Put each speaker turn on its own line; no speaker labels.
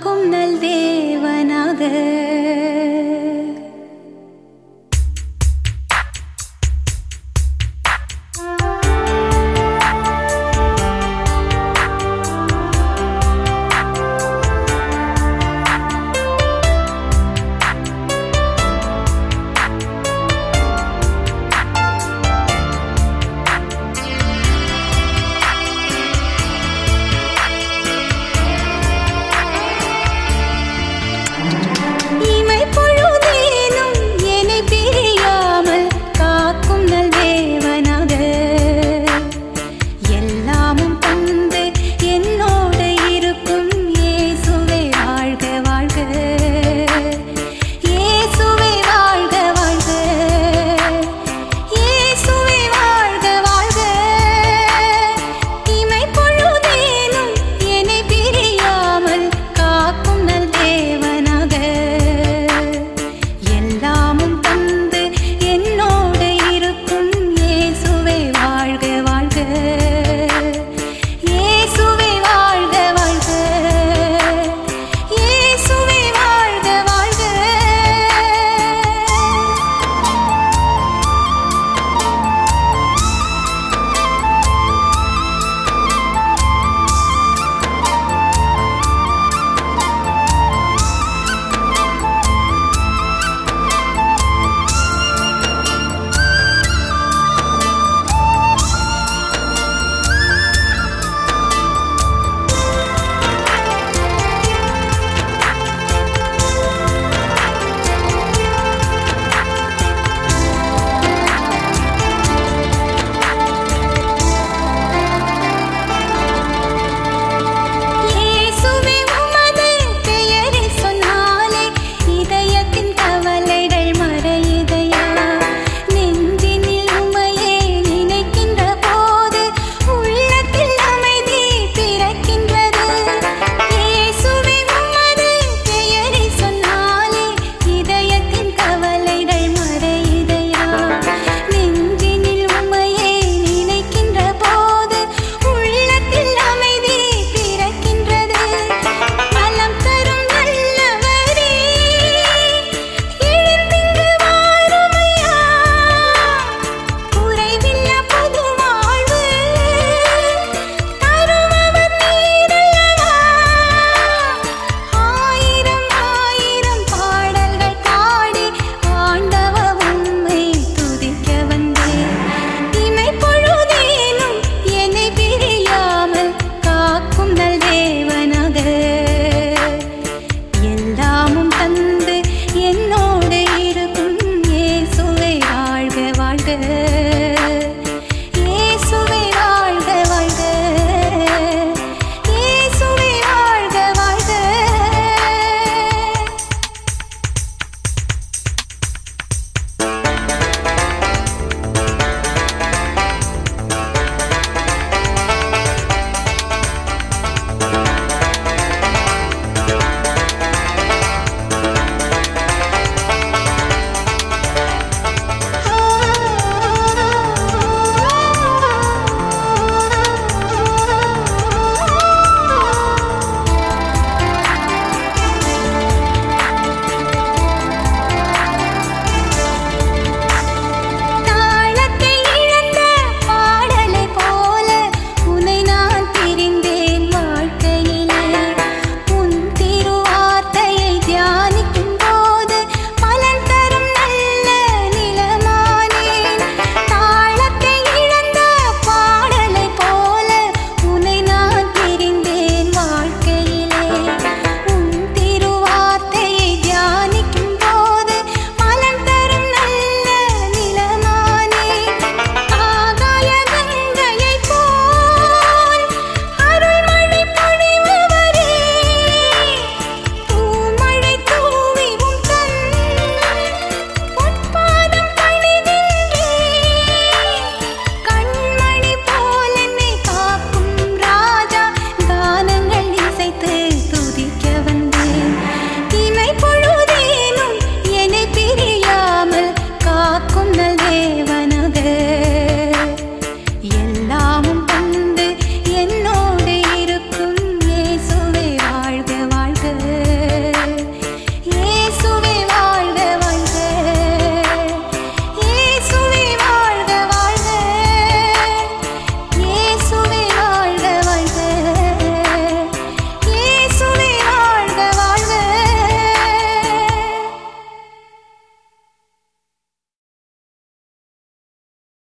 காக்கும் நல் தேவனாக.